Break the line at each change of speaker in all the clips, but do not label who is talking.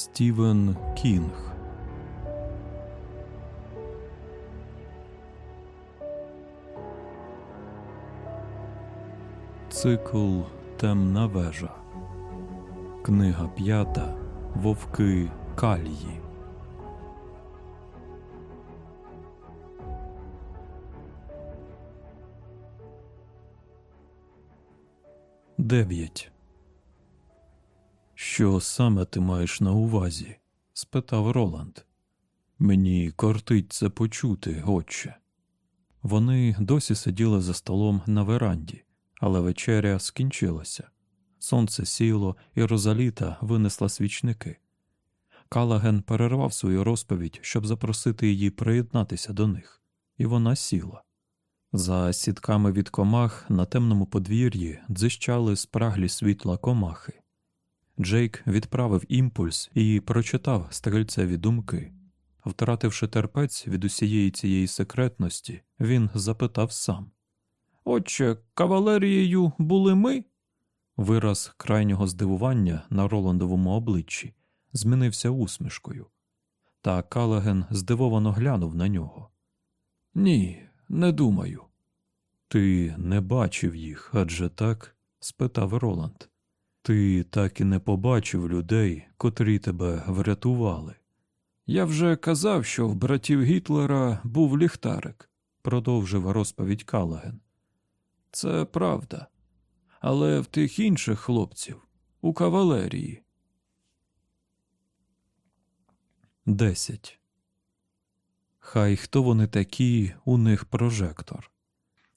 Стівен Кінг Цикл Темна вежа. Книга п'ята Вовки Калії. Дев'ять. Що саме ти маєш на увазі? спитав Роланд. Мені кортить це почути, отче. Вони досі сиділи за столом на веранді, але вечеря скінчилася. Сонце сіло, і Розаліта винесла свічники. Калаген перервав свою розповідь, щоб запросити її приєднатися до них, і вона сіла. За сітками від комах на темному подвір'ї дзищали спраглі світла комахи. Джейк відправив імпульс і прочитав стрільцеві думки. Втративши терпець від усієї цієї секретності, він запитав сам Отче, кавалерією були ми? Вираз крайнього здивування на Роландовому обличчі змінився усмішкою, та Калаген здивовано глянув на нього. Ні, не думаю. Ти не бачив їх, адже так? спитав Роланд. Ти так і не побачив людей, котрі тебе врятували. Я вже казав, що в братів Гітлера був ліхтарик, продовжив розповідь Калаген. Це правда. Але в тих інших хлопців у кавалерії. Десять. Хай хто вони такі, у них прожектор.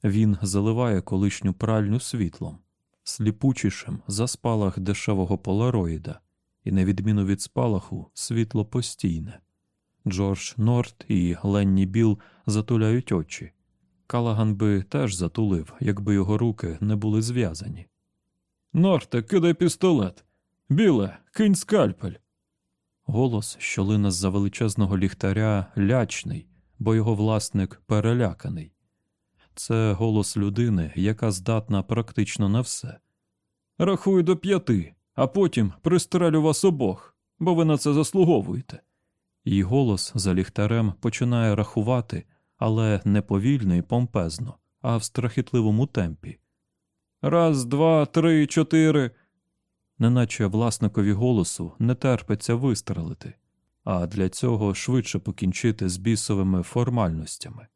Він заливає колишню пральню світлом, сліпучішим за спалах дешевого полароїда, і, на відміну від спалаху, світло постійне. Джордж Норт і Ленні Біл затуляють очі. Калаган би теж затулив, якби його руки не були зв'язані. Норте, кидай пістолет. Біле, кинь скальпель. Голос, що лина з за величезного ліхтаря, лячний, бо його власник переляканий. Це голос людини, яка здатна практично на все. Рахую до п'яти, а потім пристрелю вас обох, бо ви на це заслуговуєте. І голос за ліхтарем починає рахувати, але не повільно і помпезно, а в страхітливому темпі. Раз, два, три, чотири. Неначе власникові голосу не терпиться вистрелити, а для цього швидше покінчити з бісовими формальностями.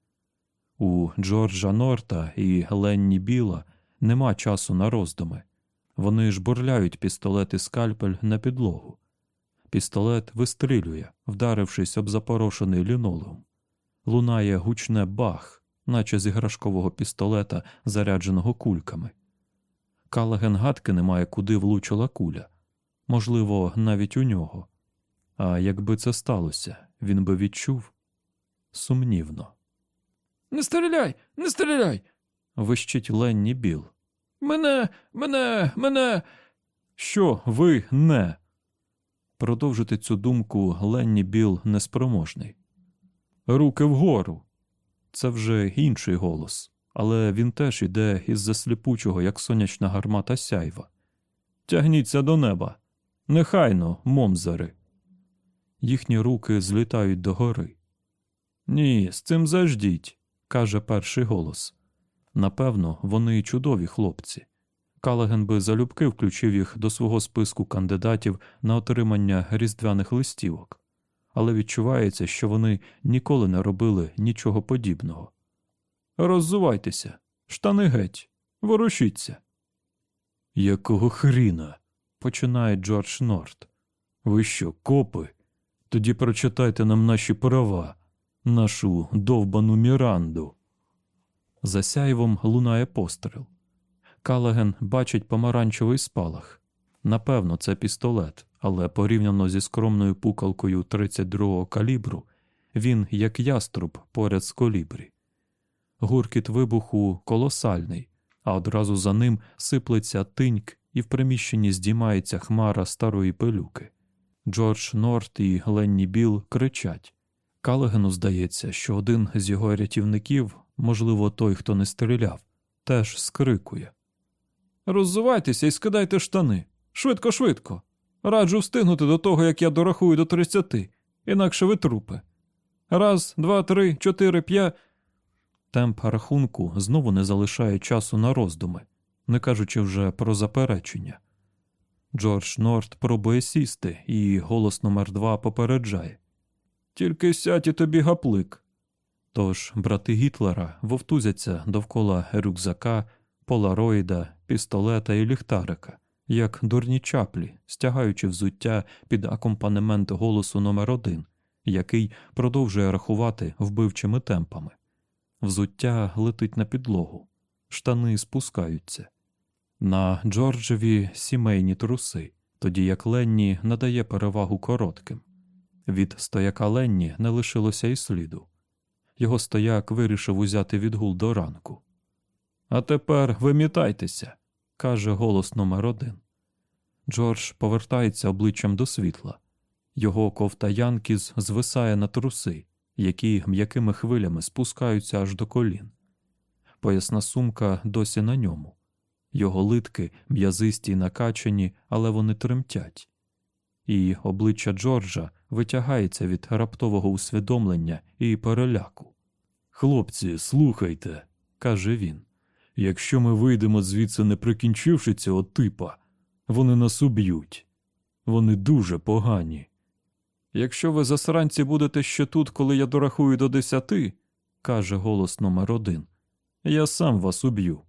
У Джорджа Норта і Ленні Біла нема часу на роздуми. Вони ж бурляють пістолет і скальпель на підлогу. Пістолет вистрілює, вдарившись об запорошений лінолеум. Лунає гучне бах, наче з іграшкового пістолета, зарядженого кульками. Калаген гадки немає, куди влучила куля, можливо, навіть у нього. А якби це сталося, він би відчув сумнівно. Не стріляй, не стріляй. вищить Ленні Біл. Мене, мене, мене. Що ви не? Продовжити цю думку Ленні Біл неспроможний. Руки вгору. Це вже інший голос, але він теж іде із засліпучого, як сонячна гармата сяйва. Тягніться до неба. Нехайно, момзари. Їхні руки злітають догори. Ні, з цим заждіть, каже перший голос. Напевно, вони чудові хлопці. Калаген би залюбки включив їх до свого списку кандидатів на отримання різдвяних листівок, але відчувається, що вони ніколи не робили нічого подібного. Роззувайтеся, штани геть, ворушіться. Якого хріна? починає Джордж Норт. Ви що, копи? Тоді прочитайте нам наші права, нашу довбану Міранду. За сяйвом лунає постріл. Калаген бачить помаранчевий спалах. Напевно, це пістолет, але порівняно зі скромною пукалкою 32-го калібру, він як яструб поряд з колібрі. Гуркіт вибуху колосальний, а одразу за ним сиплеться тиньк, і в приміщенні здіймається хмара старої пилюки. Джордж Норт і Ленні Біл кричать. Калагену здається, що один з його рятівників, можливо, той, хто не стріляв, теж скрикує. Роззувайтеся і скидайте штани. Швидко, швидко. Раджу встигнути до того, як я дорахую до тридцяти, інакше ви трупи. Раз, два, три, чотири, п'ять. Темп рахунку знову не залишає часу на роздуми, не кажучи вже про заперечення. Джордж Норт пробує сісти, і голос номер два попереджає Тільки сядь і тобі гаплик. Тож брати Гітлера вовтузяться довкола рюкзака, полароїда, пістолета і ліхтарика, як дурні чаплі, стягаючи взуття під акомпанемент голосу номер один, який продовжує рахувати вбивчими темпами. Взуття летить на підлогу, штани спускаються. На Джорджеві сімейні труси, тоді як Ленні надає перевагу коротким. Від стояка Ленні не лишилося й сліду. Його стояк вирішив узяти відгул до ранку. А тепер вимітайтеся, каже голос номер один. Джордж повертається обличчям до світла. Його ковта Янкіз звисає на труси, які м'якими хвилями спускаються аж до колін. Поясна сумка досі на ньому. Його литки м'язисті й накачані, але вони тремтять. І обличчя Джорджа витягається від раптового усвідомлення і переляку. Хлопці, слухайте, каже він. Якщо ми вийдемо звідси, не прикінчивши цього типа, вони нас уб'ють. Вони дуже погані. Якщо ви засранці будете ще тут, коли я дорахую до десяти, каже голос номер один, я сам вас уб'ю.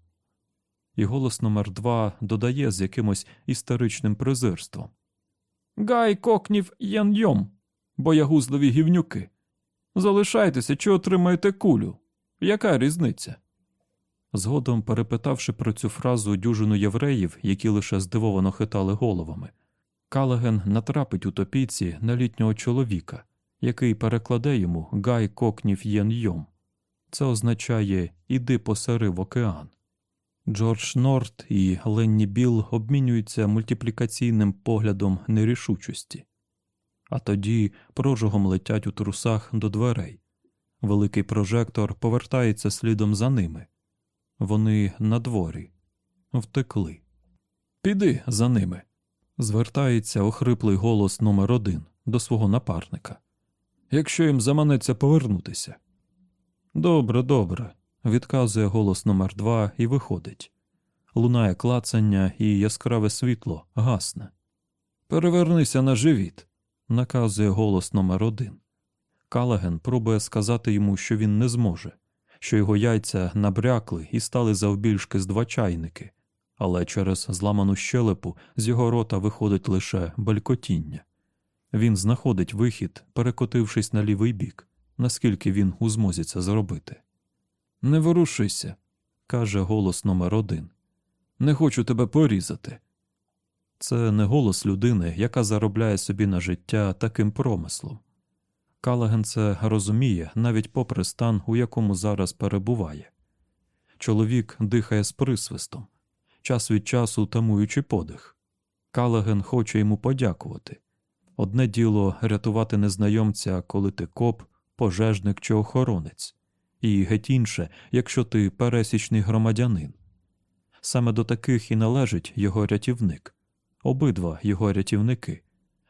І голос номер два додає з якимось історичним презирством. Гай кокнів янйом, боягузливі гівнюки. Залишайтеся чи отримаєте кулю. Яка різниця? Згодом, перепитавши про цю фразу дюжину євреїв, які лише здивовано хитали головами, Калаген натрапить у топійці на літнього чоловіка, який перекладе йому Гай кокнів єн. Це означає Іди посери в океан. Джордж Норт і Ленні Біл обмінюються мультиплікаційним поглядом нерішучості, а тоді прожогом летять у трусах до дверей. Великий прожектор повертається слідом за ними. Вони на дворі. втекли. Піди за ними. Звертається охриплий голос номер один до свого напарника. Якщо їм заманеться повернутися. Добре, добре, відказує голос номер два і виходить. Лунає клацання і яскраве світло гасне. Перевернися на живіт, наказує голос номер один. Калаген пробує сказати йому, що він не зможе, що його яйця набрякли і стали завбільшки з два чайники, але через зламану щелепу з його рота виходить лише балькотіння. Він знаходить вихід, перекотившись на лівий бік, наскільки він у змозі це зробити. Не ворушися, каже голос номер один. Не хочу тебе порізати. Це не голос людини, яка заробляє собі на життя таким промислом. Калаген це розуміє навіть попри стан, у якому зараз перебуває. Чоловік дихає з присвистом, час від часу тамуючи подих. Калаген хоче йому подякувати. Одне діло рятувати незнайомця, коли ти коп, пожежник чи охоронець, і геть інше, якщо ти пересічний громадянин. Саме до таких і належить його рятівник, обидва його рятівники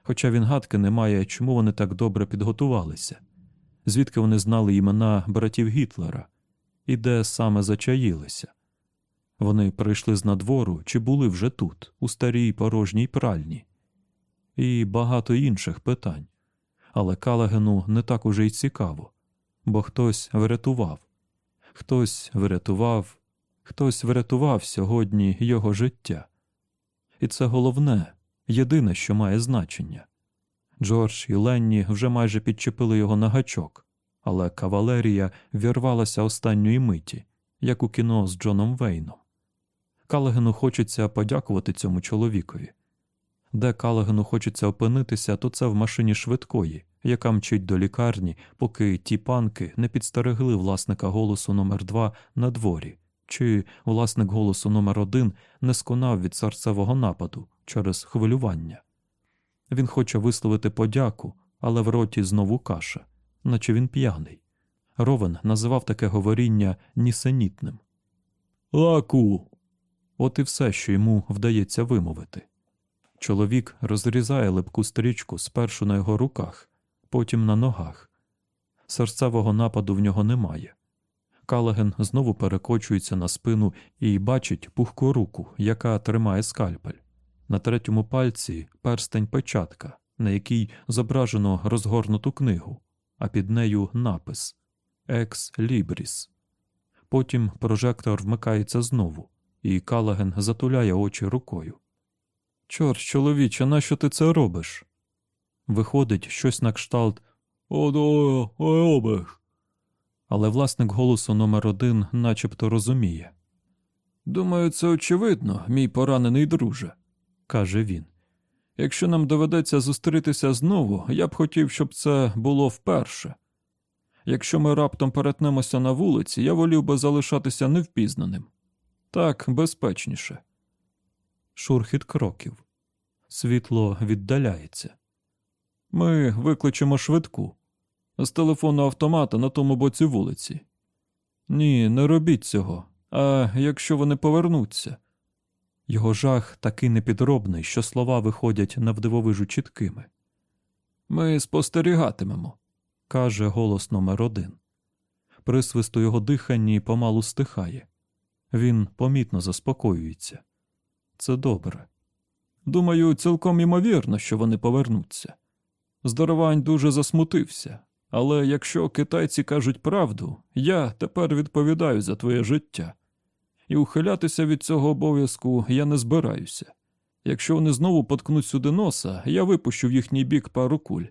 хоча він гадки не має, чому вони так добре підготувалися, звідки вони знали імена братів Гітлера і де саме зачаїлися. Вони прийшли з надвору чи були вже тут, у старій порожній пральні, і багато інших питань. Але Калагену не так уже й цікаво, бо хтось врятував, хтось врятував, хтось врятував сьогодні його життя. І це головне, єдине, що має значення. Джордж і Ленні вже майже підчепили його на гачок, але кавалерія вірвалася останньої миті, як у кіно з Джоном Вейном. Калагену хочеться подякувати цьому чоловікові. Де Калагену хочеться опинитися, то це в машині швидкої, яка мчить до лікарні, поки ті панки не підстерегли власника голосу номер 2 на дворі, чи власник голосу номер 1 не сконав від серцевого нападу через хвилювання. Він хоче висловити подяку, але в роті знову каша, наче він п'яний. Ровен називав таке говоріння Чоловік розрізає липку стрічку спершу на його руках, потім на ногах. Серцевого нападу в нього немає. Калаген знову перекочується на спину і бачить пухку руку, яка тримає скальпель. На третьому пальці перстень печатка, на якій зображено розгорнуту книгу, а під нею напис Екс Лібріс. Потім прожектор вмикається знову, і Калаген затуляє очі рукою. Чорт, чоловіче, нащо ти це робиш? Виходить щось на кшталт Одо, обех. Але власник голосу номер один начебто розуміє. Думаю, це очевидно, мій поранений друже, каже він. Якщо нам доведеться зустрітися знову, я б хотів, щоб це було вперше. Якщо ми раптом перетнемося на вулиці, я волів би залишатися невпізнаним. Так безпечніше. Шурхіт кроків. Світло віддаляється. Ми викличемо швидку з телефону автомата на тому боці вулиці. Ні, не робіть цього. А якщо вони повернуться. Його жах такий непідробний, що слова виходять навдивовижу чіткими. Ми спостерігатимемо, каже голос номер один. Присвист у його диханні помалу стихає. Він помітно заспокоюється. Це добре. Думаю, цілком імовірно, що вони повернуться. Здоровань дуже засмутився, але якщо китайці кажуть правду, я тепер відповідаю за твоє життя. І ухилятися від цього обов'язку я не збираюся. Якщо вони знову поткнуть сюди носа, я випущу в їхній бік пару куль.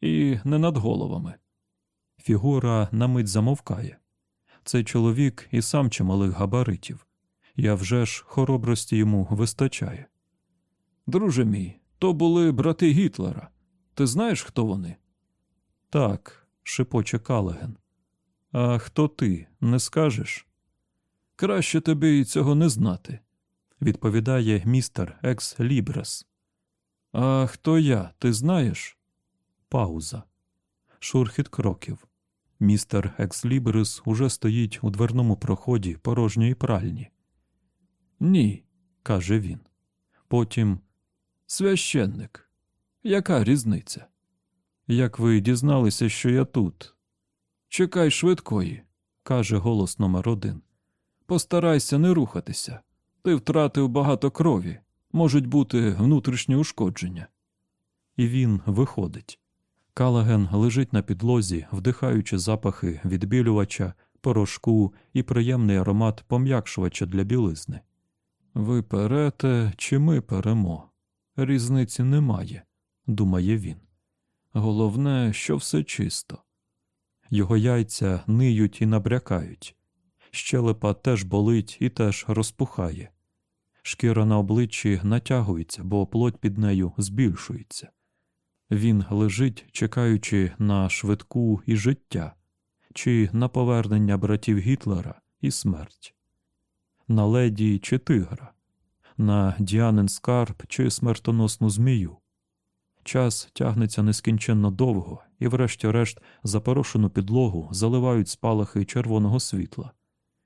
І не над головами. Фігура на мить замовкає. Цей чоловік і сам чималих габаритів. Я вже ж хоробрості йому вистачає. Друже мій, то були брати Гітлера. Ти знаєш, хто вони? Так, шепоче Калаген. А хто ти, не скажеш? Краще тобі цього не знати, відповідає містер Екс Лібрес. А хто я, ти знаєш? Пауза. Шурхіт кроків. Містер Екс Лібріс уже стоїть у дверному проході порожньої пральні. Ні, каже він. Потім священник. Яка різниця? Як ви дізналися, що я тут? Чекай швидкої, каже голос номер один. Постарайся не рухатися. Ти втратив багато крові, можуть бути внутрішні ушкодження. І він виходить. Калаген лежить на підлозі, вдихаючи запахи відбілювача, порошку і приємний аромат пом'якшувача для білизни. Ви перете, чи ми перемо? Різниці немає, думає він. Головне, що все чисто. Його яйця ниють і набрякають, щелепа теж болить і теж розпухає. Шкіра на обличчі натягується, бо плоть під нею збільшується. Він лежить, чекаючи на швидку і життя, чи на повернення братів Гітлера і смерть, на леді чи тигра, на діанин скарб чи смертоносну змію. Час тягнеться нескінченно довго, і, врешті-решт, запорошену підлогу заливають спалахи червоного світла,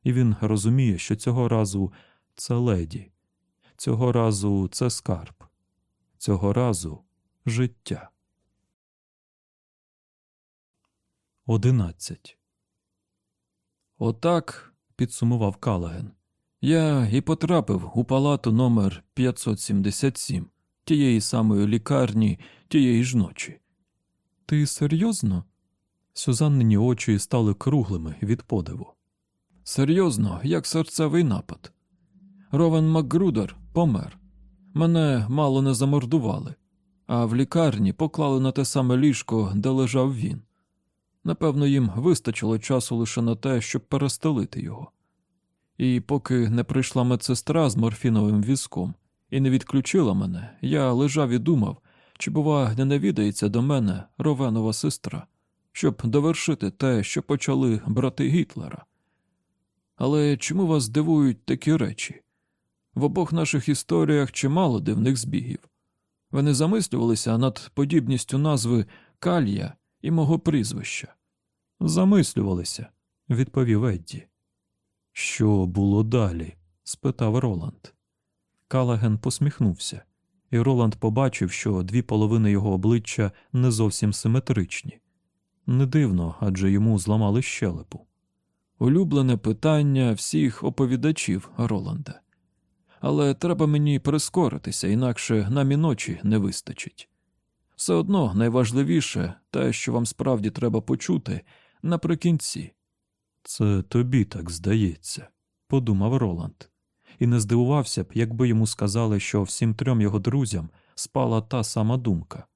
і він розуміє, що цього разу це леді, цього разу це скарб, цього разу життя. Одинадцять. Отак, підсумував Калаген, я і потрапив у палату номер 577 тієї самої лікарні тієї ж ночі. Ти серйозно? Сюзаннині очі стали круглими від подиву. Серйозно, як серцевий напад. Ровен Макгрудер помер. Мене мало не замордували, а в лікарні поклали на те саме ліжко, де лежав він. Напевно, їм вистачило часу лише на те, щоб перестелити його. І поки не прийшла медсестра з морфіновим візком і не відключила мене, я лежав і думав, чи, бува, не навідається до мене ровенова сестра, щоб довершити те, що почали брати Гітлера. Але чому вас дивують такі речі? В обох наших історіях чимало дивних збігів. Ви не замислювалися над подібністю назви Калія і мого прізвища? Замислювалися, відповів Едді. Що було далі? спитав Роланд. Калаген посміхнувся, і Роланд побачив, що дві половини його обличчя не зовсім симетричні. Не дивно, адже йому зламали щелепу. Улюблене питання всіх оповідачів Роланда. Але треба мені прискоритися, інакше нам і ночі не вистачить. Все одно найважливіше те, що вам справді треба почути наприкінці. Це тобі так здається, подумав Роланд, і не здивувався б, якби йому сказали, що всім трьом його друзям спала та сама думка,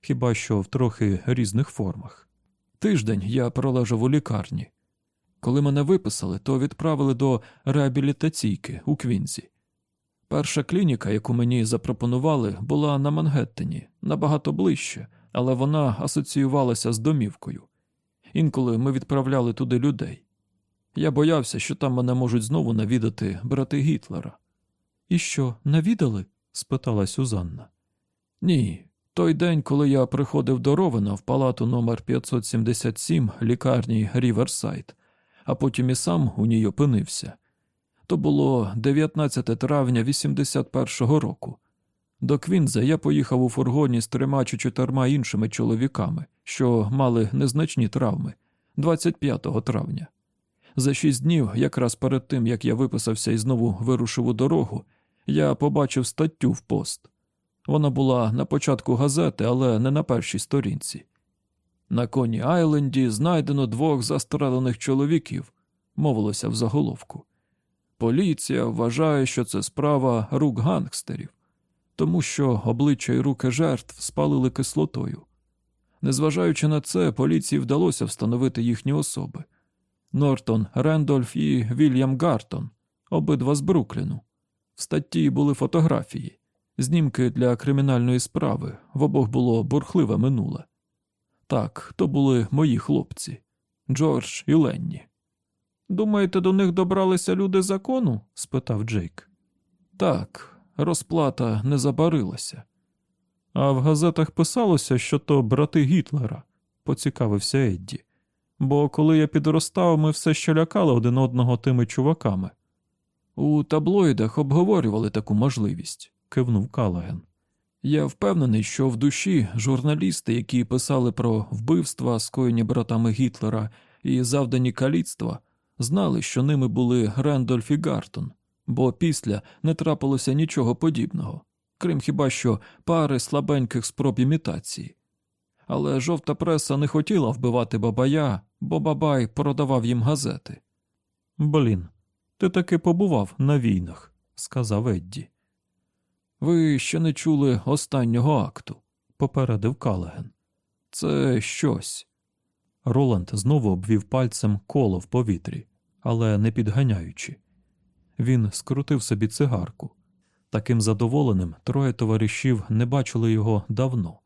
хіба що в трохи різних формах. Тиждень я пролежав у лікарні. Коли мене виписали, то відправили до реабілітаційки у Квінзі. Перша клініка, яку мені запропонували, була на Мангеттені, набагато ближче, але вона асоціювалася з домівкою. Інколи ми відправляли туди людей. Я боявся, що там мене можуть знову навідати брати Гітлера. І що, навідали? спитала Сюзанна. Ні. Той день, коли я приходив до Ровена в палату номер 577 лікарні Ріверсайд, а потім і сам у ній опинився. То було 19 травня 81-го року. До Квінза я поїхав у фургоні з трьома чи чотирма іншими чоловіками, що мали незначні травми 25 травня. За шість днів, якраз перед тим як я виписався і знову вирушив у дорогу, я побачив статтю в пост. Вона була на початку газети, але не на першій сторінці. На коні Айленді знайдено двох застрелених чоловіків, мовилося в заголовку. Поліція вважає, що це справа рук гангстерів, тому що обличчя і руки жертв спалили кислотою. Незважаючи на це, поліції вдалося встановити їхні особи Нортон Рендольф і Вільям Гартон, обидва з Брукліну. В статті були фотографії, знімки для кримінальної справи, в обох було бурхливе минуле. Так, то були мої хлопці Джордж і Ленні. Думаєте, до них добралися люди закону? спитав Джейк. Так, розплата не забарилася. А в газетах писалося, що то брати Гітлера, поцікавився Едді. Бо коли я підростав, ми все ще лякали один одного тими чуваками. У таблоїдах обговорювали таку можливість, кивнув Калаген. Я впевнений, що в душі журналісти, які писали про вбивства, скоєні братами Гітлера і завдані каліцтва, знали, що ними були Рендольф і Гартон, бо після не трапилося нічого подібного, крім хіба що пари слабеньких спроб імітації. Але жовта преса не хотіла вбивати бабая, бо бабай продавав їм газети. Блін, ти таки побував на війнах, сказав Едді. Ви ще не чули останнього акту, попередив Калаген. Це щось. Роланд знову обвів пальцем коло в повітрі, але не підганяючи. Він скрутив собі цигарку. Таким задоволеним троє товаришів не бачили його давно.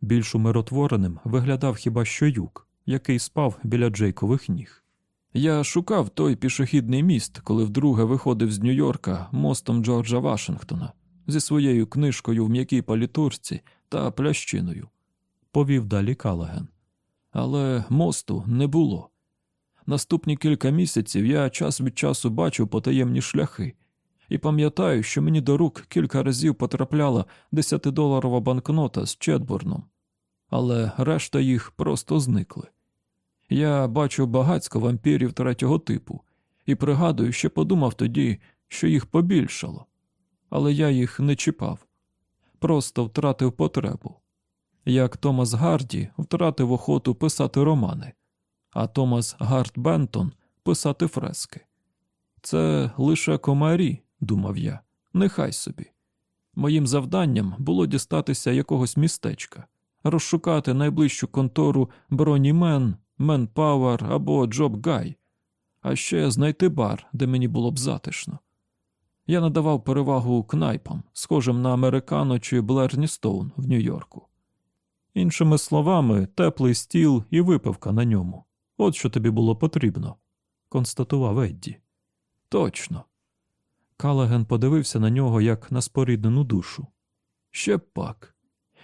Більш умиротвореним виглядав хіба що юк, який спав біля Джейкових ніг. Я шукав той пішохідний міст, коли вдруге виходив з Нью-Йорка мостом Джорджа Вашингтона зі своєю книжкою в м'якій палітурці та плящиною, повів далі Калаген. Але мосту не було. Наступні кілька місяців я час від часу бачив потаємні шляхи і пам'ятаю, що мені до рук кілька разів потрапляла десятидоларова банкнота з Четбурном, але решта їх просто зникли. Я бачив багацько вампірів третього типу і пригадую, що подумав тоді, що їх побільшало, але я їх не чіпав, просто втратив потребу. Як Томас Гарді втратив охоту писати романи, а Томас Гард Бентон писати фрески. Це лише комарі, думав я, нехай собі. Моїм завданням було дістатися якогось містечка, розшукати найближчу контору Brawny Man, Manpower або Job Guy, а ще знайти бар, де мені було б затишно. Я надавав перевагу кнайпам, схожим на американо чи Блерні Стоун в Нью-Йорку. Іншими словами, теплий стіл і випивка на ньому. От що тобі було потрібно, констатував Едді. Точно. Калаген подивився на нього як на споріднену душу. Ще пак.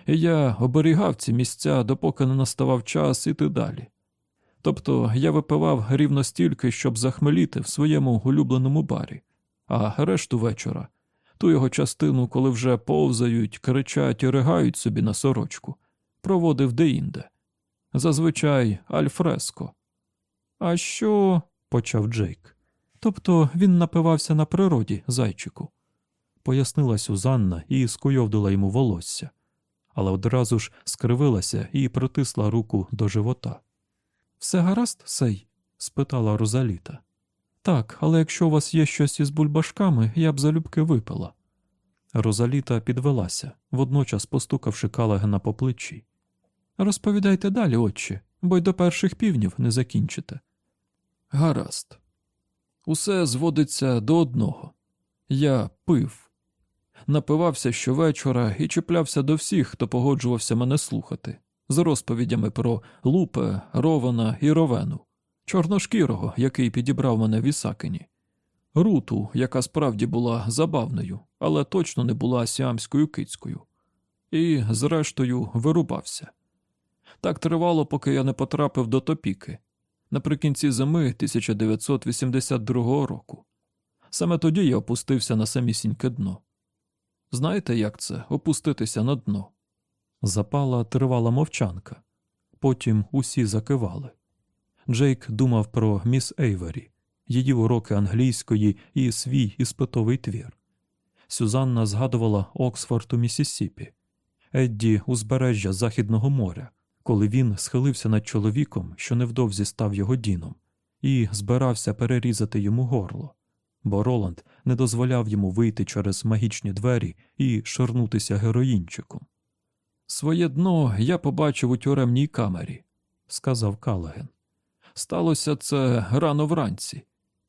Я оберігав ці місця, допоки не наставав час іти далі. Тобто я випивав рівно стільки, щоб захмеліти в своєму улюбленому барі, а решту вечора Ту його частину, коли вже повзають, кричать і ригають собі на сорочку, проводив деінде. Зазвичай альфреско. А що? почав Джейк. Тобто він напивався на природі, зайчику, пояснила Сюзанна і скуйовдила йому волосся, але одразу ж скривилася і притисла руку до живота. Все гаразд, сей? спитала Розаліта. Так, але якщо у вас є щось із бульбашками, я б залюбки випила. Розаліта підвелася, водночас постукавши Калагена по плечі. Розповідайте далі, отче, бо й до перших півнів не закінчите. Гаразд. Усе зводиться до одного. Я пив, напивався щовечора і чіплявся до всіх, хто погоджувався мене слухати, з розповідями про Лупе, Рована і Ровену, чорношкірого, який підібрав мене в Ісакині, Руту, яка справді була забавною, але точно не була сіамською кицькою, і, зрештою, вирубався. Так тривало, поки я не потрапив до топіки наприкінці зими 1982 року. Саме тоді я опустився на самісіньке дно. Знаєте, як це опуститися на дно? Запала тривала мовчанка. Потім усі закивали. Джейк думав про міс Ейвері, її уроки англійської і свій іспитовий твір. Сюзанна згадувала Оксфорд у Місісіпі, Едді узбережжя Західного моря, коли він схилився над чоловіком, що невдовзі став його діном, і збирався перерізати йому горло, бо Роланд не дозволяв йому вийти через магічні двері і ширнутися героїнчиком. Своє дно я побачив у тюремній камері, сказав Калаген. Сталося це рано вранці.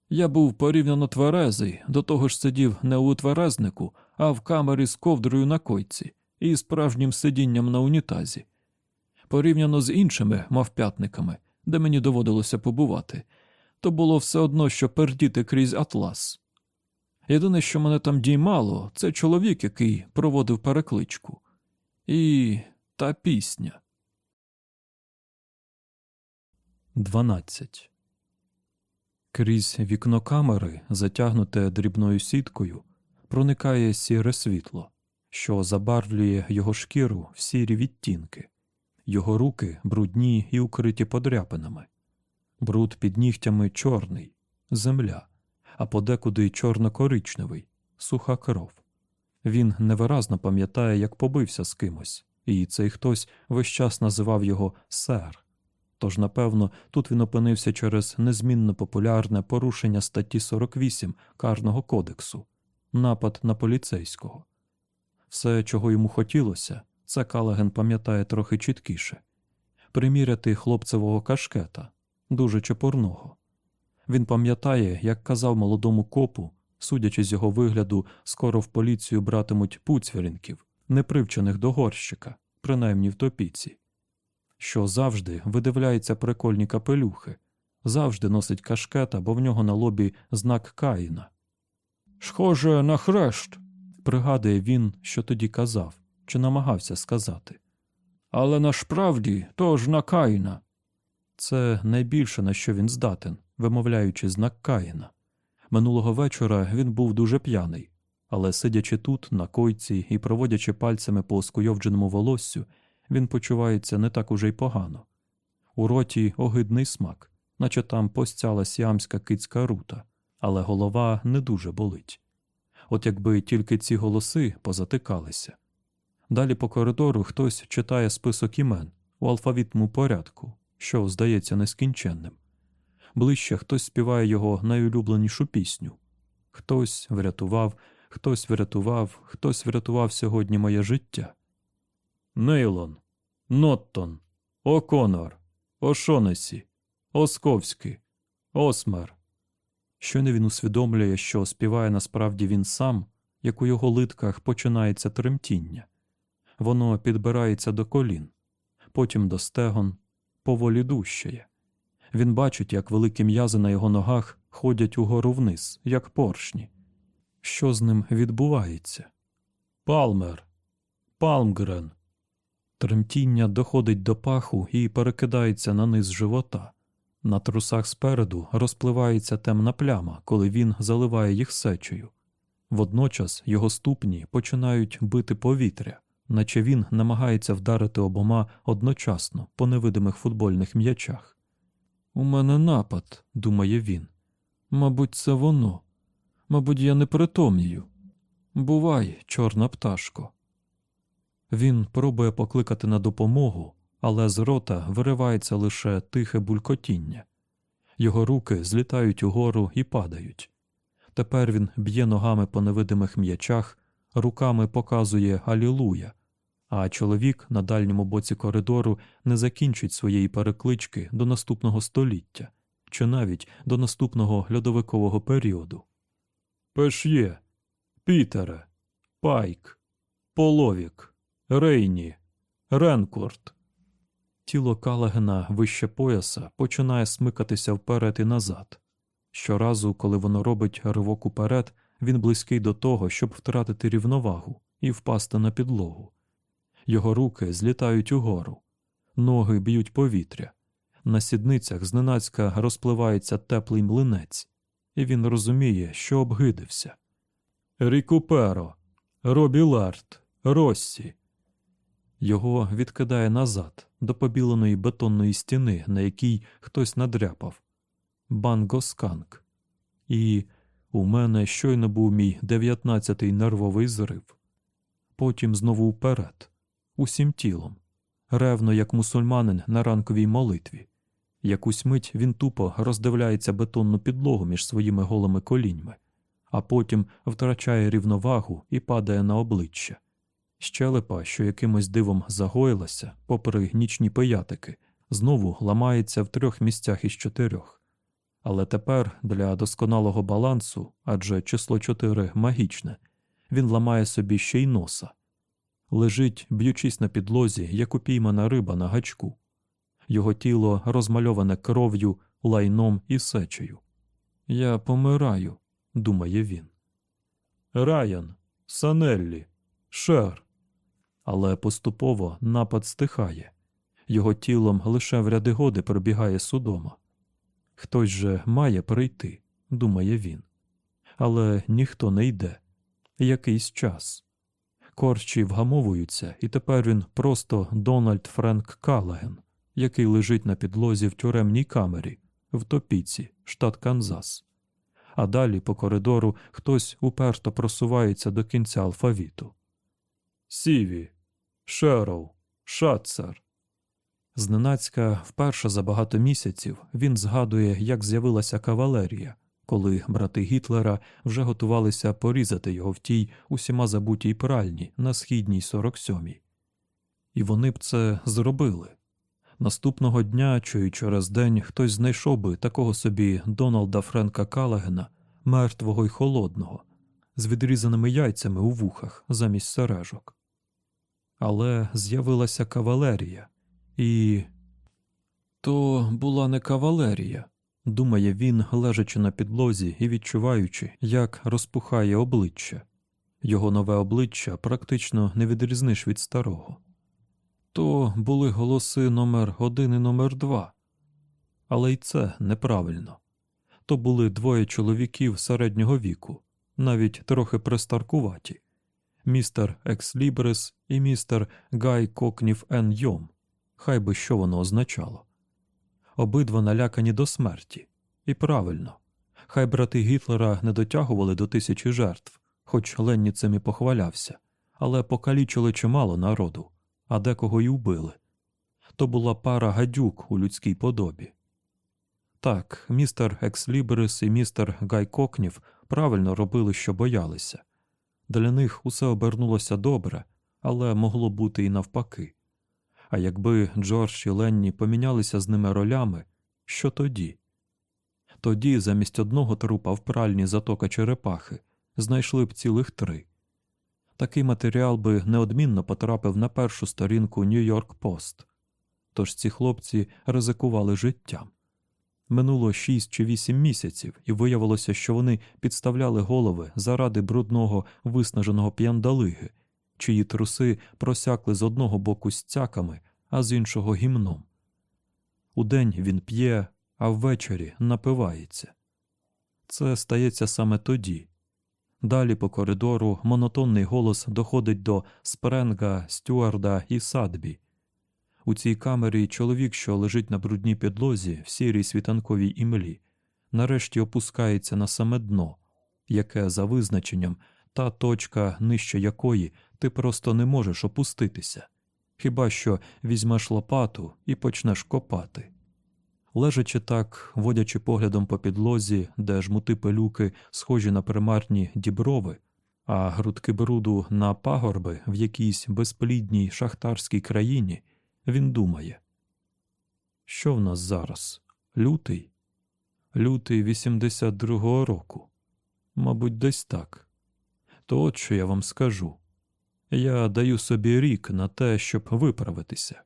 Я був порівняно тверезий, до того ж сидів не у тверезнику, а в камері з ковдрою на койці і справжнім сидінням на унітазі. Порівняно з іншими мавпятниками, де мені доводилося побувати, то було все одно, що пердіти крізь атлас. Єдине, що мене там діймало, це чоловік, який проводив перекличку. І та пісня. 12. Крізь вікно камери, затягнуте дрібною сіткою, проникає сіре світло, що забарвлює його шкіру в сірі відтінки, його руки брудні і укриті подряпинами, бруд під нігтями чорний, земля, а подекуди чорно-коричневий, суха кров. Він невиразно пам'ятає, як побився з кимось, і цей хтось весь час називав його сер. Тож, напевно, тут він опинився через незмінно популярне порушення статті 48 Карного кодексу напад на поліцейського. Все, чого йому хотілося, це Калаген пам'ятає трохи чіткіше приміряти хлопцевого кашкета, дуже чепурного. Він пам'ятає, як казав молодому копу, судячи з його вигляду, скоро в поліцію братимуть пуцвірінків, непривчених до горщика, принаймні в топіці що завжди видивляється прикольні капелюхи, завжди носить кашкета, бо в нього на лобі знак Каїна. Схоже на хрещ, пригадує він, що тоді казав, чи намагався сказати. Але насправді то ж на Каїна. Це найбільше, на що він здатен, вимовляючи знак Каїна. Минулого вечора він був дуже п'яний, але сидячи тут, на койці і проводячи пальцями по скуйовдженому волоссю, він почувається не так уже й погано. У роті огидний смак, наче там постяла сіамська кицька рута, але голова не дуже болить. От якби тільки ці голоси позатикалися. Далі по коридору хтось читає список імен у алфавітному порядку, що здається нескінченним. Ближче хтось співає його найулюбленішу пісню. Хтось врятував, хтось врятував, хтось врятував сьогодні моє життя. Нейлон, Ноттон, О'Конор, Ошонесі, Осковський, Осмер. Щойно він усвідомлює, що співає насправді він сам, як у його литках починається тремтіння. Воно підбирається до колін, потім до стегон, поволі дужчає. Він бачить, як великі м'язи на його ногах ходять угору вниз, як поршні. Що з ним відбувається? Палмер, Палмгрен. Тремтіння доходить до паху і перекидається на низ живота. На трусах спереду розпливається темна пляма, коли він заливає їх сечею. Водночас його ступні починають бити повітря, наче він намагається вдарити обома одночасно по невидимих футбольних м'ячах. У мене напад, думає він. Мабуть, це воно. Мабуть, я не притомнію. Бувай, чорна пташко. Він пробує покликати на допомогу, але з рота виривається лише тихе булькотіння. Його руки злітають угору і падають. Тепер він б'є ногами по невидимих м'ячах, руками показує Алілуя, а чоловік на дальньому боці коридору не закінчить своєї переклички до наступного століття чи навіть до наступного льодовикового періоду. Пеш'є, Пітере, Пайк, Половік, Рейні, Ренкурт. Тіло Калагена вище пояса починає смикатися вперед і назад. Щоразу, коли воно робить ривок уперед, він близький до того, щоб втратити рівновагу і впасти на підлогу. Його руки злітають угору, ноги б'ють повітря. На сідницях зненацька розпливається теплий млинець, і він розуміє, що обгидився. Рікуперо, Робі Ларт, Россі. Його відкидає назад до побіленої бетонної стіни, на якій хтось надряпав. Бангосканк. І у мене щойно був мій дев'ятнадцятий нервовий зрив. Потім знову вперед, усім тілом, ревно, як мусульманин на ранковій молитві. Якусь мить він тупо роздивляється бетонну підлогу між своїми голими коліньми, а потім втрачає рівновагу і падає на обличчя. Щелепа, що якимось дивом загоїлася, попри нічні пиятики, знову ламається в трьох місцях із чотирьох. Але тепер для досконалого балансу, адже число чотири магічне, він ламає собі ще й носа. Лежить, б'ючись на підлозі, як упіймана риба на гачку. Його тіло розмальоване кров'ю, лайном і сечею. Я помираю, думає він. Райан, Санеллі, Шер. Але поступово напад стихає. Його тілом лише в ряди годи пробігає судома. Хтось же має прийти, думає він. Але ніхто не йде. Якийсь час. Корчі вгамовуються, і тепер він просто Дональд Френк Калаген, який лежить на підлозі в тюремній камері в Топіці, штат Канзас. А далі по коридору хтось уперто просувається до кінця алфавіту. Сіві, Шероу, Шатцер. Зненацька, вперше за багато місяців, він згадує, як з'явилася кавалерія, коли брати Гітлера вже готувалися порізати його в тій усіма забутій пральні на східній 47-й. І вони б це зробили. Наступного дня чи через день хтось знайшов би такого собі Доналда Френка Калагена, мертвого й холодного, з відрізаними яйцями у вухах замість сережок. Але з'явилася кавалерія, і то була не кавалерія, думає він, лежачи на підлозі і відчуваючи, як розпухає обличчя. Його нове обличчя практично не відрізниш від старого. То були голоси номер один і номер два. Але й це неправильно. То були двоє чоловіків середнього віку, навіть трохи пристаркуваті містер Екслібрес і містер Гай Кокнів Ен Йом. Хай би що воно означало. Обидва налякані до смерті. І правильно, хай брати Гітлера не дотягували до тисячі жертв, хоч Ленні цим і похвалявся, але покалічили чимало народу а декого й убили. То була пара гадюк у людській подобі. Так, містер Ексліберис і містер Гайкокнів правильно робили, що боялися. Для них усе обернулося добре, але могло бути і навпаки. А якби Джордж і Ленні помінялися з ними ролями, що тоді? Тоді замість одного трупа в пральні затока черепахи знайшли б цілих три такий матеріал би неодмінно потрапив на першу сторінку Нью-Йорк Пост. Тож ці хлопці ризикували життям. Минуло шість чи вісім місяців, і виявилося, що вони підставляли голови заради брудного виснаженого п'яндалиги, чиї труси просякли з одного боку стяками, а з іншого гімном. Удень він п'є, а ввечері напивається. Це стається саме тоді, Далі по коридору монотонний голос доходить до Спренга, Стюарда і Садбі. У цій камері чоловік, що лежить на брудній підлозі в сірій світанковій імлі, нарешті опускається на саме дно, яке за визначенням та точка, нижче якої ти просто не можеш опуститися, хіба що візьмеш лопату і почнеш копати. Лежачи так, водячи поглядом по підлозі, де жмути пилюки схожі на примарні діброви, а грудки бруду на пагорби в якійсь безплідній шахтарській країні, він думає. Що в нас зараз? Лютий? Лютий 82-го року. Мабуть, десь так. То от що я вам скажу. Я даю собі рік на те, щоб виправитися.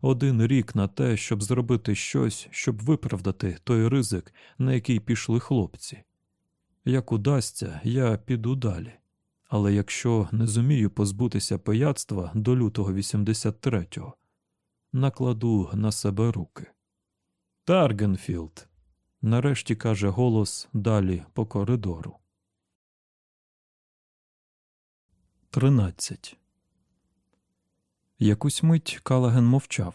Один рік на те, щоб зробити щось, щоб виправдати той ризик, на який пішли хлопці. Як удасться, я піду далі. Але якщо не зумію позбутися пияцтва до лютого 83-го, накладу на себе руки. Таргенфілд. Нарешті каже голос далі по коридору. 13. Якусь мить Каллаген мовчав.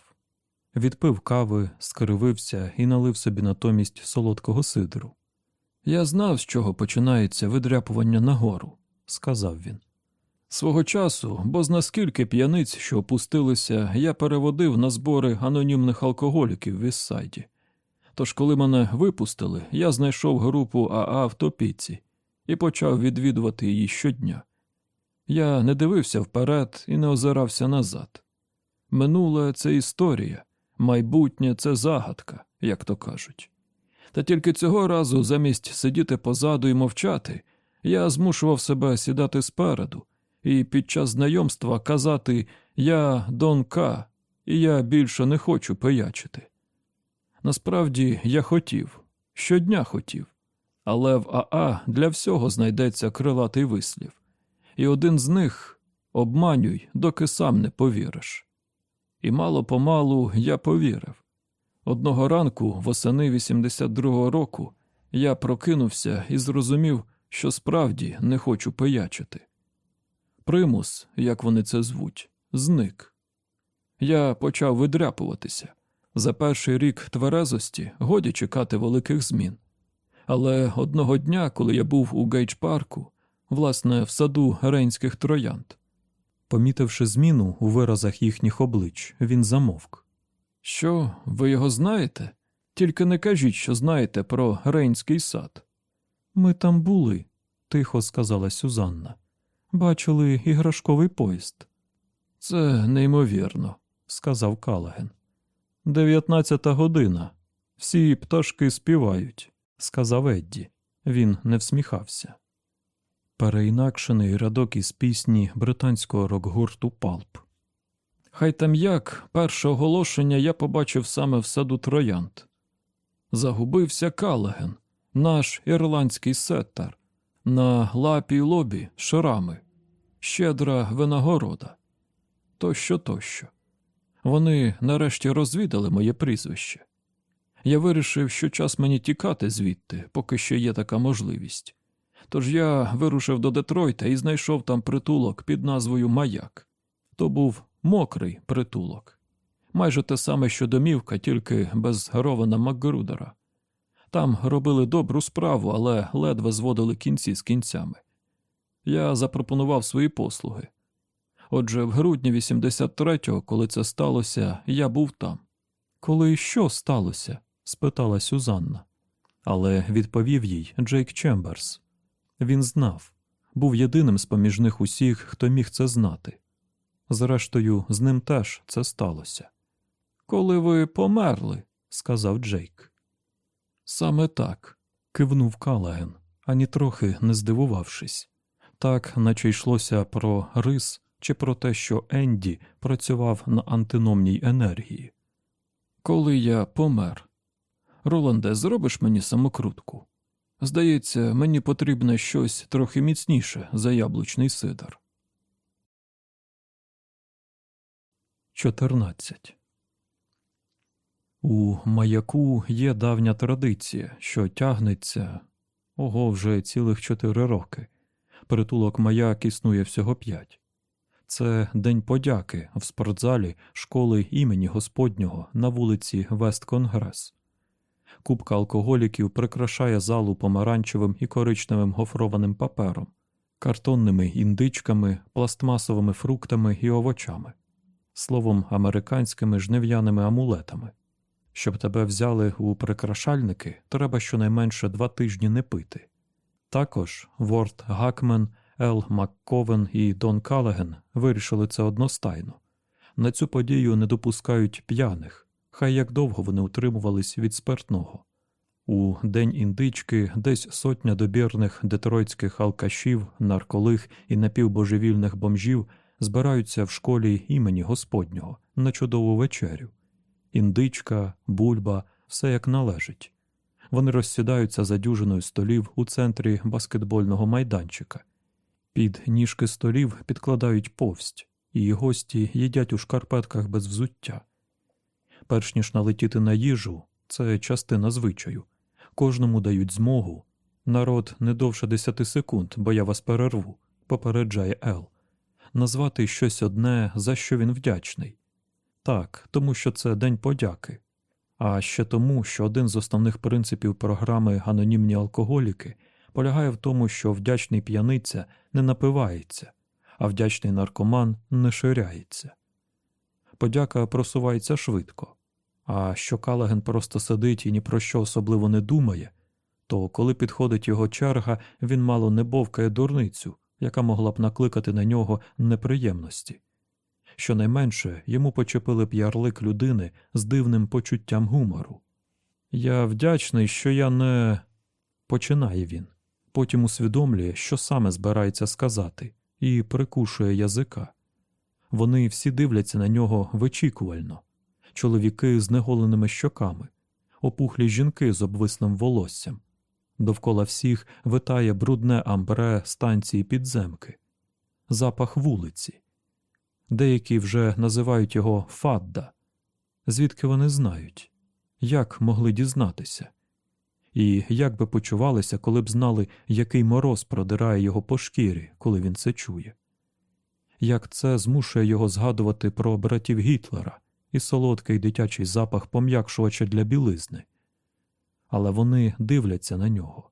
Відпив кави, скривився і налив собі натомість солодкого сидру. Я знав, з чого починається видряпування нагору, сказав він. Свого часу, бо з наскільки п'яниць, що опустилися, я переводив на збори анонімних алкоголіків в Іссайді. Тож, коли мене випустили, я знайшов групу АА в Топіці і почав відвідувати її щодня. Я не дивився вперед і не озирався назад. Минуле це історія, майбутнє це загадка, як то кажуть. Та тільки цього разу, замість сидіти позаду і мовчати, я змушував себе сідати спереду і під час знайомства казати Я Дон К, і я більше не хочу пиячити. Насправді я хотів, щодня хотів, але в АА для всього знайдеться крилатий вислів і один з них обманюй, доки сам не повіриш. І мало помалу я повірив. Одного ранку, восени 82-го року, я прокинувся і зрозумів, що справді не хочу пиячити. Примус, як вони це звуть, зник. Я почав видряпуватися. За перший рік тверезості годі чекати великих змін. Але одного дня, коли я був у гейдж-парку, власне, в саду рейнських троянд. Помітивши зміну у виразах їхніх облич, він замовк. Що, ви його знаєте? Тільки не кажіть, що знаєте про рейнський сад. Ми там були, тихо сказала Сюзанна. Бачили іграшковий поїзд. Це неймовірно, сказав Калаген. Дев'ятнадцята година. Всі пташки співають, сказав Едді. Він не всміхався переінакшений рядок із пісні британського рок-гурту Палп. Хай там як перше оголошення я побачив саме в саду троянд. Загубився Калаген, наш ірландський сеттер, на лапі лобі шрами, щедра винагорода. Тощо, тощо. Вони нарешті розвідали моє прізвище. Я вирішив, що час мені тікати звідти, поки ще є така можливість. Тож я вирушив до Детройта і знайшов там притулок під назвою Маяк. То був мокрий притулок. Майже те саме, що домівка, тільки без Рована Макгрудера. Там робили добру справу, але ледве зводили кінці з кінцями. Я запропонував свої послуги. Отже, в грудні 83-го, коли це сталося, я був там. Коли що сталося? спитала Сюзанна. Але відповів їй Джейк Чемберс. Він знав, був єдиним з поміж них усіх, хто міг це знати. Зрештою, з ним теж це сталося. Коли ви померли, сказав Джейк. Саме так, кивнув Калаген, ані трохи не здивувавшись, так, наче йшлося про рис чи про те, що Енді працював на антиномній енергії. Коли я помер, Роланде, зробиш мені самокрутку? Здається, мені потрібне щось трохи міцніше за яблучний сидр. 14. У маяку є давня традиція, що тягнеться ого вже цілих чотири роки, Притулок маяк існує всього п'ять. Це День подяки в спортзалі школи імені Господнього на вулиці Вест Конгрес. Кубка алкоголіків прикрашає залу помаранчевим і коричневим гофрованим папером, картонними індичками, пластмасовими фруктами і овочами, словом, американськими жнив'яними амулетами. Щоб тебе взяли у прикрашальники, треба щонайменше два тижні не пити. Також Ворд Гакмен, Ел Макковен і Дон Калаген вирішили це одностайно. На цю подію не допускають п'яних, хай як довго вони утримувались від спиртного. У день індички десь сотня добірних детройтських алкашів, нарколих і напівбожевільних бомжів збираються в школі імені Господнього на чудову вечерю. Індичка, бульба, все як належить. Вони розсідаються за дюжиною столів у центрі баскетбольного майданчика. Під ніжки столів підкладають повсть, і гості їдять у шкарпетках без взуття. Перш ніж налетіти на їжу, це частина звичаю. Кожному дають змогу. Народ не довше десяти секунд, бо я вас перерву, попереджає Ел. Назвати щось одне, за що він вдячний. Так, тому що це День подяки. А ще тому, що один з основних принципів програми Анонімні алкоголіки полягає в тому, що вдячний п'яниця не напивається, а вдячний наркоман не ширяється. Подяка просувається швидко. А що Калаген просто сидить і ні про що особливо не думає, то коли підходить його черга, він мало не бовкає дурницю, яка могла б накликати на нього неприємності. Щонайменше йому почепили б ярлик людини з дивним почуттям гумору. Я вдячний, що я не. починає він, потім усвідомлює, що саме збирається сказати, і прикушує язика. Вони всі дивляться на нього вичікувально чоловіки з неголеними щоками, опухлі жінки з обвисним волоссям. Довкола всіх витає брудне амбре станції підземки, запах вулиці. Деякі вже називають його Фадда. Звідки вони знають? Як могли дізнатися? І як би почувалися, коли б знали, який мороз продирає його по шкірі, коли він це чує? Як це змушує його згадувати про братів Гітлера і солодкий дитячий запах пом'якшувача для білизни? Але вони дивляться на нього.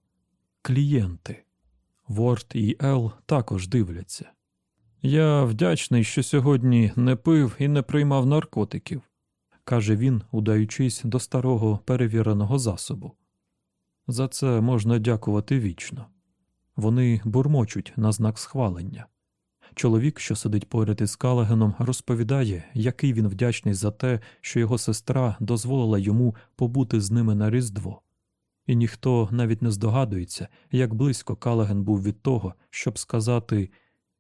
Клієнти. Ворд і Ел також дивляться. Я вдячний, що сьогодні не пив і не приймав наркотиків, каже він, удаючись до старого перевіреного засобу. За це можна дякувати вічно. Вони бурмочуть на знак схвалення. Чоловік, що сидить поряд із Калагеном, розповідає, який він вдячний за те, що його сестра дозволила йому побути з ними на Різдво. І ніхто навіть не здогадується, як близько Калаген був від того, щоб сказати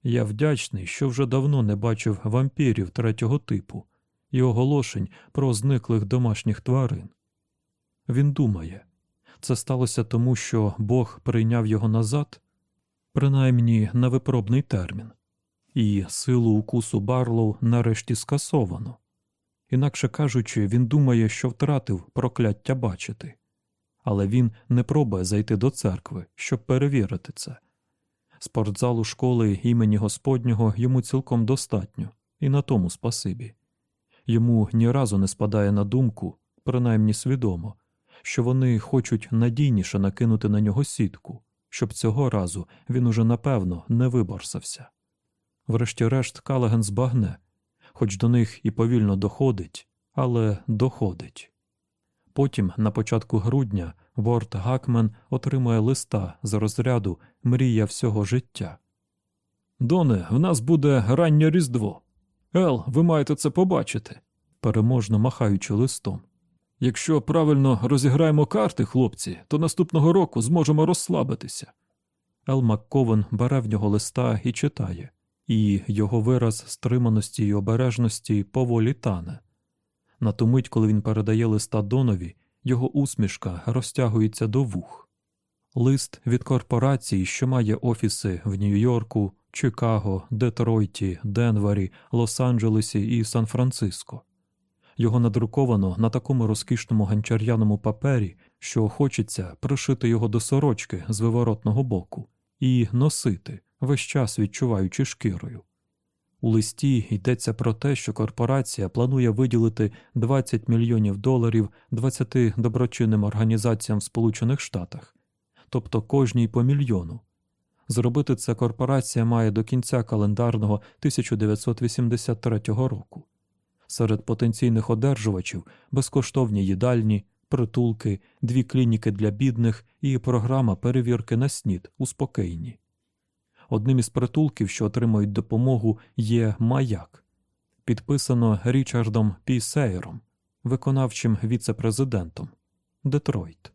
Я вдячний, що вже давно не бачив вампірів третього типу і оголошень про зниклих домашніх тварин. Він думає це сталося тому, що Бог прийняв його назад, принаймні на випробний термін, і силу укусу Барлоу нарешті скасовано. Інакше кажучи, він думає, що втратив прокляття бачити, але він не пробує зайти до церкви, щоб перевірити це. Спортзалу школи імені Господнього йому цілком достатньо, і на тому спасибі. Йому ні разу не спадає на думку, принаймні свідомо, що вони хочуть надійніше накинути на нього сітку, щоб цього разу він уже напевно не виборсався. Врешті-решт, Калаген збагне, хоч до них і повільно доходить, але доходить. Потім, на початку грудня, Ворд Гакмен отримує листа з розряду Мрія всього життя. Доне, в нас буде раннє Різдво. Ел, ви маєте це побачити, переможно махаючи листом. Якщо правильно розіграємо карти, хлопці, то наступного року зможемо розслабитися. Ел Макковен бере в нього листа і читає, і його вираз стриманості й обережності поволі тане. На ту мить, коли він передає листа Донові, його усмішка розтягується до вух. Лист від корпорації, що має офіси в Нью-Йорку, Чикаго, Детройті, Денвері, Лос-Анджелесі і Сан-Франциско. Його надруковано на такому розкішному ганчар'яному папері, що хочеться пришити його до сорочки з виворотного боку і носити, весь час відчуваючи шкірою. У листі йдеться про те, що корпорація планує виділити 20 мільйонів доларів 20 доброчинним організаціям в Сполучених Штатах, тобто кожній по мільйону. Зробити це корпорація має до кінця календарного 1983 року. Серед потенційних одержувачів безкоштовні їдальні, притулки, дві клініки для бідних і програма перевірки на снід у спокійні. Одним із притулків, що отримують допомогу, є маяк, підписано Річардом Пі Сейром, виконавчим віце-президентом Детройт.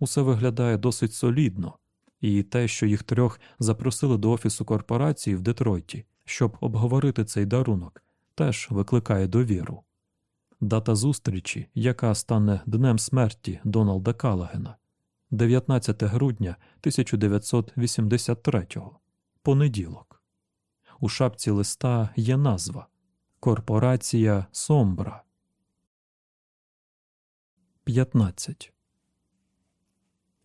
Усе виглядає досить солідно, і те, що їх трьох запросили до офісу корпорації в Детройті, щоб обговорити цей дарунок, теж викликає довіру. Дата зустрічі, яка стане днем смерті Дональда Калагена, 19 грудня 1983 понеділок. У шапці листа є назва Корпорація Сомбра. 15.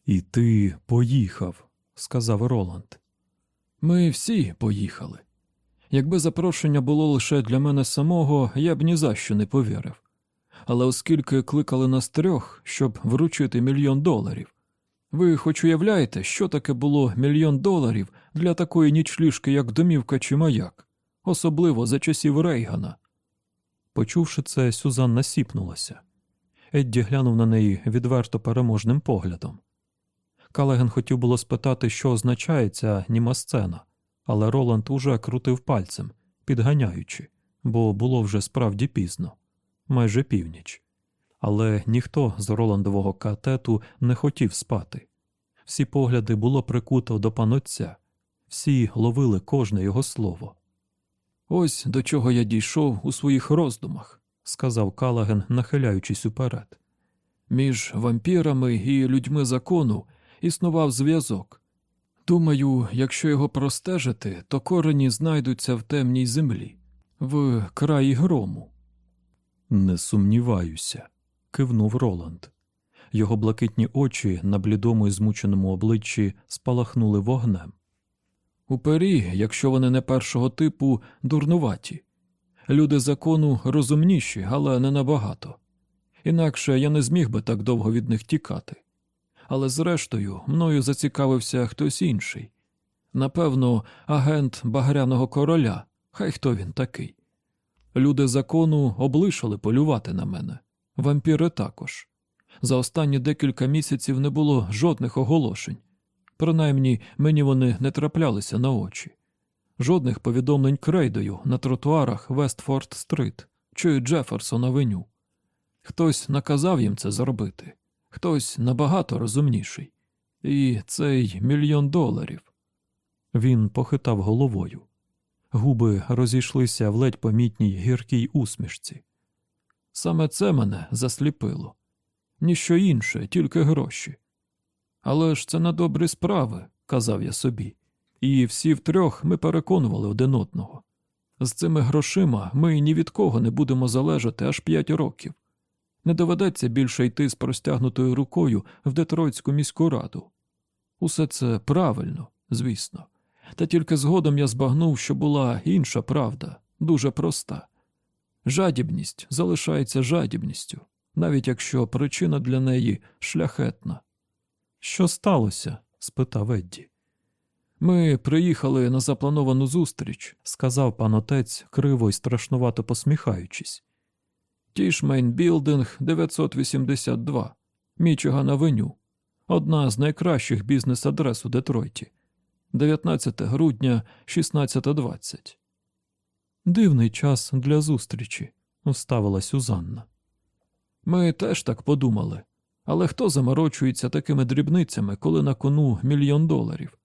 І ти поїхав, сказав Роланд. Ми всі поїхали. Якби запрошення було лише для мене самого, я б ні за що не повірив. Але оскільки кликали нас трьох, щоб вручити мільйон доларів, ви хоч уявляєте, що таке було мільйон доларів для такої нічліжки, як домівка чи маяк, особливо за часів Рейгана. Почувши це, Сюзанна сіпнулася. Едді глянув на неї відверто переможним поглядом. Калеген хотів було спитати, що означає ця німа сцена, але Роланд уже крутив пальцем, підганяючи, бо було вже справді пізно, майже північ. Але ніхто з Роландового катету не хотів спати. Всі погляди було прикуто до панотця, всі ловили кожне його слово. Ось до чого я дійшов у своїх роздумах, сказав Калаген, нахиляючись уперед. Між вампірами і людьми закону існував зв'язок. Думаю, якщо його простежити, то корені знайдуться в темній землі, в краї грому. Не сумніваюся, кивнув Роланд. Його блакитні очі на блідому і змученому обличчі спалахнули вогнем. Упері, якщо вони не першого типу, дурнуваті. Люди закону розумніші, але не набагато. Інакше я не зміг би так довго від них тікати. Але зрештою, мною зацікавився хтось інший. Напевно, агент багряного короля, хай хто він такий. Люди закону облишили полювати на мене, вампіри також. За останні декілька місяців не було жодних оголошень. Принаймні мені вони не траплялися на очі, жодних повідомлень крейдою на тротуарах Вестфорд Стрит чи Джеферсон Авеню. Хтось наказав їм це зробити, хтось набагато розумніший. І цей мільйон доларів. Він похитав головою. Губи розійшлися в ледь помітній гіркій усмішці. Саме це мене засліпило ніщо інше, тільки гроші. Але ж це на добрі справи, казав я собі, і всі втрьох ми переконували один одного. З цими грошима ми ні від кого не будемо залежати аж п'ять років. Не доведеться більше йти з простягнутою рукою в Детройтську міську раду. Усе це правильно, звісно, та тільки згодом я збагнув, що була інша правда, дуже проста. Жадібність залишається жадібністю, навіть якщо причина для неї шляхетна. Що сталося? спитав Едді. Ми приїхали на заплановану зустріч, сказав пан отець, криво й страшнувато посміхаючись. Тішмен Білдинг 982, Мічиган Авеню, одна з найкращих бізнес-адрес у Детройті, 19 грудня 16.20. Дивний час для зустрічі, уставила Сюзанна. Ми теж так подумали. Але хто заморочується такими дрібницями, коли на кону мільйон доларів?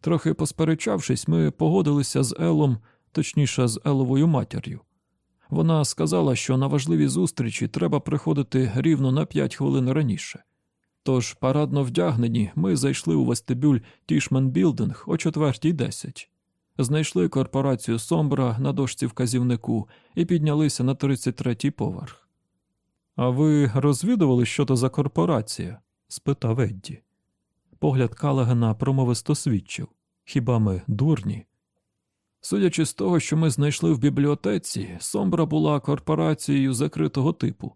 Трохи посперечавшись, ми погодилися з Елом, точніше, з Еловою матір'ю. Вона сказала, що на важливі зустрічі треба приходити рівно на п'ять хвилин раніше. Тож, парадно вдягнені, ми зайшли у вестибюль Тішман Білдинг о четвертій десять, знайшли корпорацію Сомбра на дошці вказівнику і піднялися на 33-й поверх. А ви розвідували, що то за корпорація? спитав Едді. Погляд Калагена промовисто свідчив. Хіба ми дурні? Судячи з того, що ми знайшли в бібліотеці, Сомбра була корпорацією закритого типу,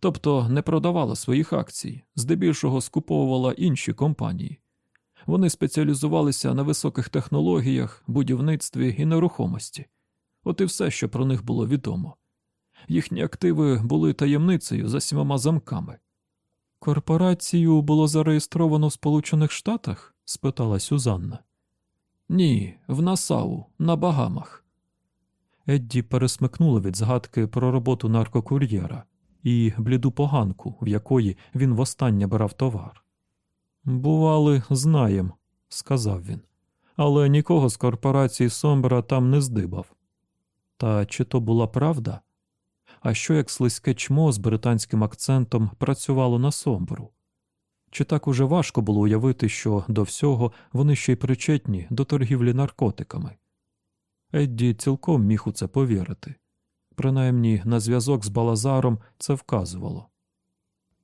тобто не продавала своїх акцій, здебільшого скуповувала інші компанії. Вони спеціалізувалися на високих технологіях, будівництві і нерухомості. От і все, що про них було відомо. Їхні активи були таємницею за сімома замками. Корпорацію було зареєстровано в Сполучених Штатах? спитала Сюзанна. Ні, в Насау, на Багамах. Едді пересмикнула від згадки про роботу наркокур'єра і бліду поганку, в якої він востаннє брав товар. Бували, знаєм, сказав він, але нікого з корпорації Сомбра там не здибав. Та чи то була правда? А що як слизьке чмо з британським акцентом працювало на Сомбру? Чи так уже важко було уявити, що до всього вони ще й причетні до торгівлі наркотиками? Едді цілком міг у це повірити. Принаймні на зв'язок з Балазаром це вказувало.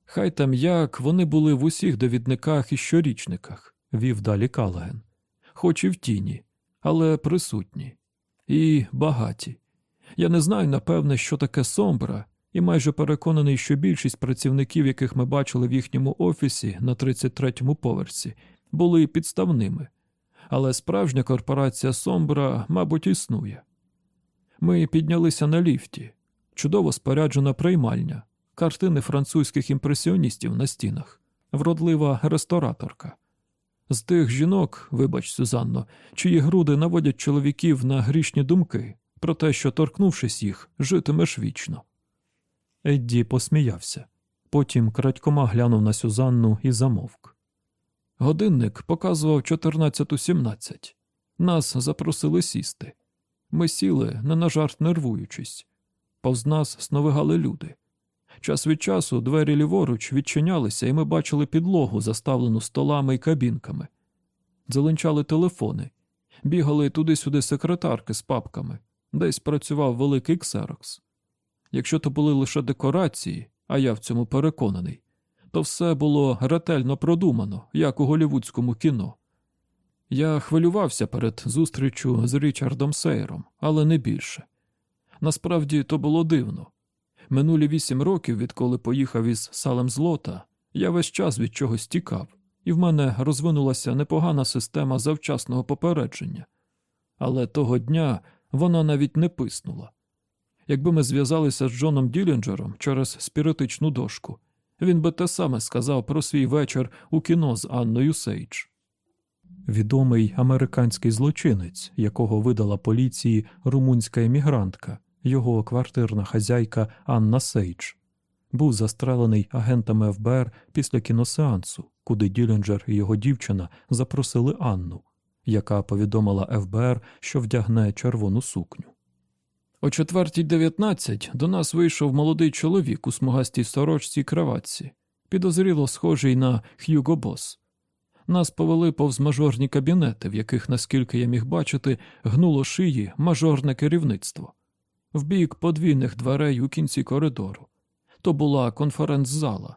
Хай там як вони були в усіх довідниках і щорічниках, вів далі Калаген, хоч і в тіні, але присутні. І багаті. Я не знаю, напевне, що таке сомбра, і майже переконаний, що більшість працівників, яких ми бачили в їхньому офісі на 33-му поверсі, були підставними, але справжня корпорація Сомбра, мабуть, існує. Ми піднялися на ліфті, чудово споряджена приймальня, картини французьких імпресіоністів на стінах, вродлива рестораторка. З тих жінок, вибач, Сюзанно, чиї груди наводять чоловіків на грішні думки про те, що, торкнувшись їх, житимеш вічно. Едді посміявся, потім крадькома глянув на Сюзанну і замовк. Годинник показував 14.17. Нас запросили сісти. Ми сіли, не на жарт нервуючись. Повз нас сновигали люди. Час від часу двері ліворуч відчинялися, і ми бачили підлогу, заставлену столами і кабінками. Зеленчали телефони, бігали туди-сюди секретарки з папками, десь працював великий ксерокс. Якщо то були лише декорації, а я в цьому переконаний, то все було ретельно продумано, як у голівудському кіно. Я хвилювався перед зустрічю з Річардом Сейром, але не більше. Насправді то було дивно. Минулі вісім років, відколи поїхав із Салемз-Лота, я весь час від чогось тікав, і в мене розвинулася непогана система завчасного попередження. Але того дня вона навіть не писнула. Якби ми зв'язалися з Джоном Ділінджером через спіритичну дошку, він би те саме сказав про свій вечір у кіно з Анною Сейдж. Відомий американський злочинець, якого видала поліції румунська емігрантка, його квартирна хазяйка Анна Сейдж, був застрелений агентами ФБР після кіносеансу, куди Ділінджер і його дівчина запросили Анну, яка повідомила ФБР, що вдягне червону сукню. О 4.19 до нас вийшов молодий чоловік у смугастій сорочці й краватці, підозріло схожий на Х'юго Бос. Нас повели повз мажорні кабінети, в яких, наскільки я міг бачити, гнуло шиї мажорне керівництво, в бік подвійних дверей у кінці коридору. То була конференц-зала.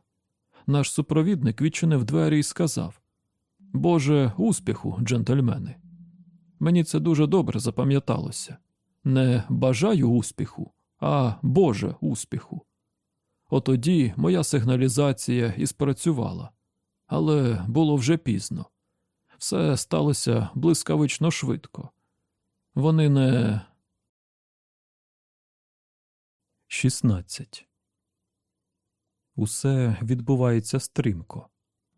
Наш супровідник відчинив двері і сказав Боже, успіху, джентльмени. Мені це дуже добре запам'яталося. Не бажаю успіху, а Боже успіху. Отоді моя сигналізація і спрацювала, але було вже пізно. Все сталося блискавично швидко. Вони не. 16. Усе відбувається стрімко.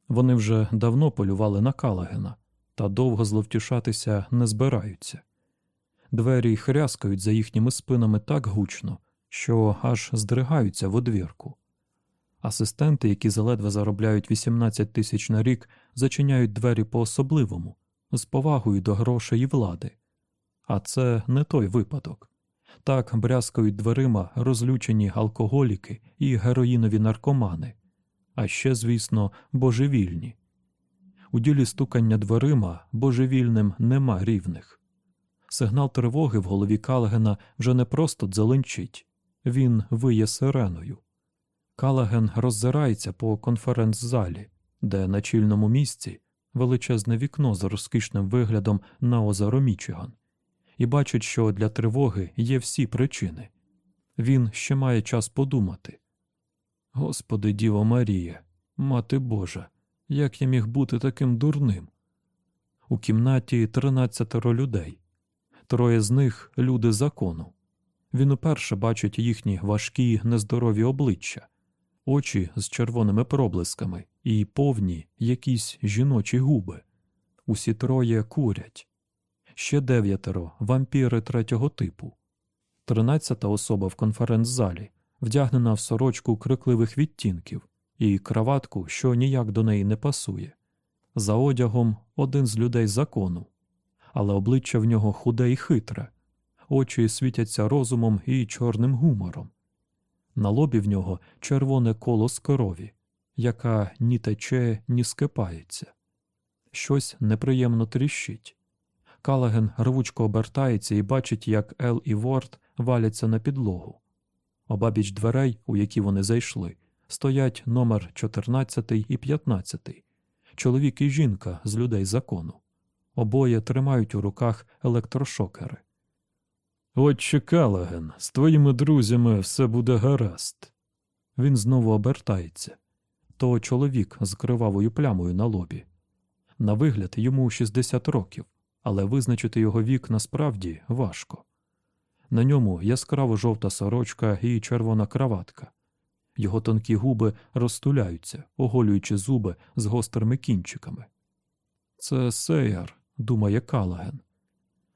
Вони вже давно полювали на Калагена, та довго зловтішатися не збираються. Двері хряскають за їхніми спинами так гучно, що аж здригаються в одвірку. Асистенти, які заледве заробляють 18 тисяч на рік, зачиняють двері по-особливому, з повагою до грошей і влади. А це не той випадок. Так брязкають дверима розлючені алкоголіки і героїнові наркомани, а ще, звісно, божевільні. У ділі стукання дверима божевільним нема рівних. Сигнал тривоги в голові Калагена вже не просто дзеленчить, він виє сиреною. Калаген роззирається по конференц-залі, де на чільному місці величезне вікно з розкішним виглядом на озеро Мічиган і бачить, що для тривоги є всі причини. Він ще має час подумати. Господи, Діво Марія, Мати Божа, як я міг бути таким дурним? У кімнаті тринадцятеро людей, троє з них люди закону. Він уперше бачить їхні важкі, нездорові обличчя, очі з червоними проблисками і повні якісь жіночі губи. Усі троє курять. Ще дев'ятеро вампіри третього типу. Тринадцята особа в конференц-залі вдягнена в сорочку крикливих відтінків і краватку, що ніяк до неї не пасує. За одягом один з людей закону, але обличчя в нього худе і хитре, очі світяться розумом і чорним гумором. На лобі в нього червоне коло з крові, яка ні тече, ні скипається. Щось неприємно тріщить. Калаген рвучко обертається і бачить, як Ел і Ворд валяться на підлогу. Обабіч дверей, у які вони зайшли, стоять номер 14 і 15, чоловік і жінка з людей закону. Обоє тримають у руках електрошокери. Отче Калаген, з твоїми друзями все буде гаразд. Він знову обертається. То чоловік з кривавою плямою на лобі. На вигляд йому 60 років, але визначити його вік насправді важко. На ньому яскраво жовта сорочка і червона краватка. Його тонкі губи розтуляються, оголюючи зуби з гострими кінчиками. Це Сейер, думає Калаген.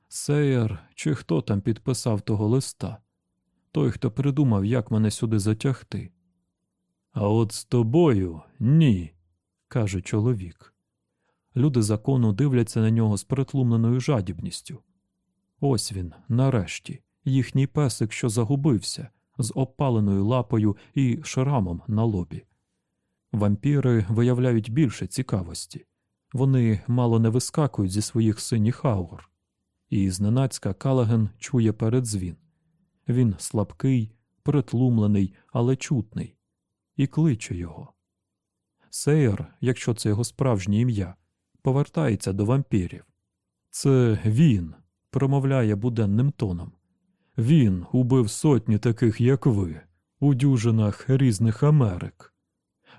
Сейер, чи хто там підписав того листа? Той, хто придумав, як мене сюди затягти. А от з тобою ні, каже чоловік. Люди закону дивляться на нього з притлумленою жадібністю. Ось він, нарешті, їхній песик, що загубився, з опаленою лапою і шрамом на лобі. Вампіри виявляють більше цікавості. Вони мало не вискакують зі своїх синіх аур. І зненацька Калаген чує передзвін. Він слабкий, притлумлений, але чутний, і кличе його. Сейер, якщо це його справжнє ім'я, повертається до вампірів. Це він, промовляє буденним тоном. Він убив сотні таких, як ви, у дюжинах різних Америк.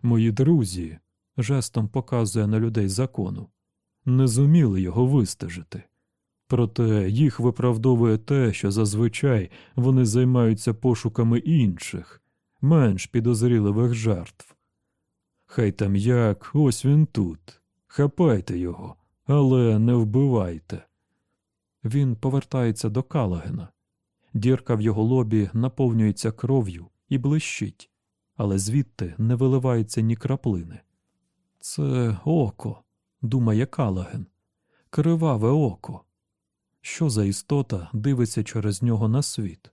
Мої друзі, жестом показує на людей закону, не зуміли його вистежити. Проте їх виправдовує те, що зазвичай вони займаються пошуками інших, менш підозріливих жертв. Хай там як, ось він тут. Хапайте його, але не вбивайте. Він повертається до Калагена. Дірка в його лобі наповнюється кров'ю і блищить, але звідти не виливається ні краплини. Це око, думає Калаген, криваве око. Що за істота дивиться через нього на світ?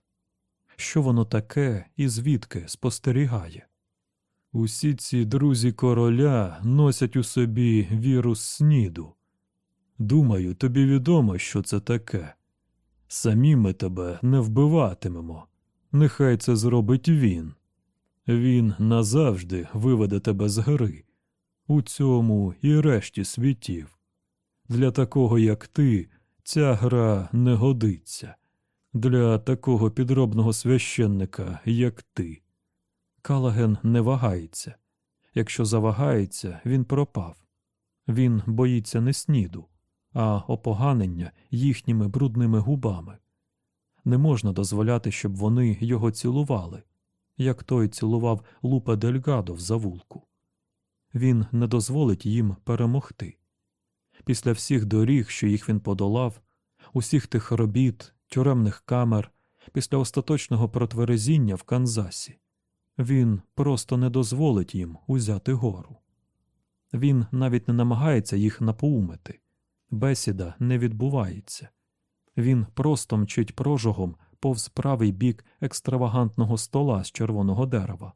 Що воно таке і звідки спостерігає? Усі ці друзі короля носять у собі вірус сніду. Думаю, тобі відомо, що це таке. Самі ми тебе не вбиватимемо. Нехай це зробить він. Він назавжди виведе тебе з гри, у цьому і решті світів. Для такого, як ти, ця гра не годиться. Для такого підробного священника, як ти. Калаген не вагається. Якщо завагається, він пропав. Він боїться не сніду, а опоганення їхніми брудними губами. Не можна дозволяти, щоб вони його цілували, як той цілував Лупа Дельгадо в завулку. Він не дозволить їм перемогти. Після всіх доріг, що їх він подолав, усіх тих робіт, тюремних камер, після остаточного протверезіння в Канзасі, він просто не дозволить їм узяти гору. Він навіть не намагається їх напоумити. Бесіда не відбувається. Він просто мчить прожогом повз правий бік екстравагантного стола з червоного дерева.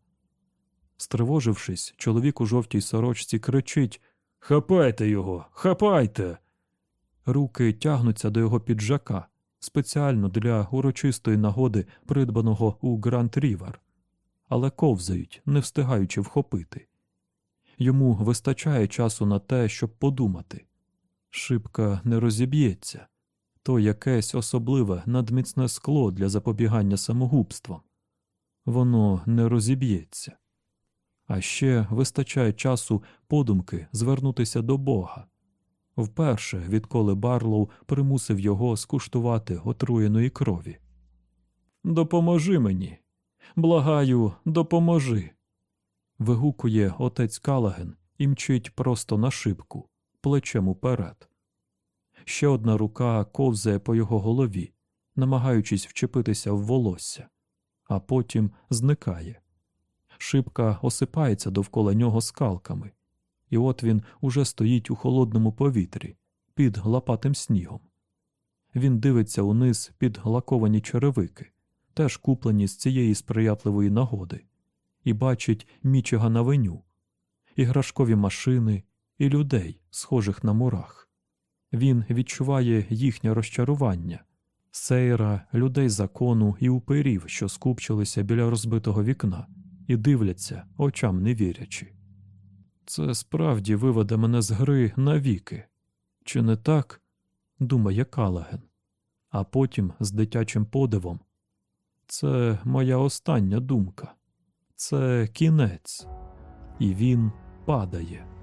Стривожившись, чоловік у жовтій сорочці кричить Хапайте його, хапайте. Руки тягнуться до його піджака спеціально для урочистої нагоди, придбаного у Гранд Рівер, але ковзають, не встигаючи вхопити. Йому вистачає часу на те, щоб подумати. Шибка не розіб'ється, то якесь особливе надміцне скло для запобігання самогубствам. Воно не розіб'ється. А ще вистачає часу подумки звернутися до Бога. Вперше, відколи Барлоу примусив його скуштувати отруєної крові. Допоможи мені. Благаю, допоможи. Вигукує отець Калаген і мчить просто на шибку, плечем уперед. Ще одна рука ковзає по його голові, намагаючись вчепитися в волосся, а потім зникає. Шибка осипається довкола нього скалками, і от він уже стоїть у холодному повітрі під лопатим снігом. Він дивиться униз під лаковані черевики, теж куплені з цієї сприятливої нагоди, і бачить Мічиган авеню, іграшкові машини і людей, схожих на мурах. Він відчуває їхнє розчарування, сейра, людей закону і упирів, що скупчилися біля розбитого вікна, і дивляться, очам не вірячи. Це справді виведе мене з гри навіки. Чи не так? думає Калаген, а потім з дитячим подивом. Це моя остання думка, це кінець, і він падає.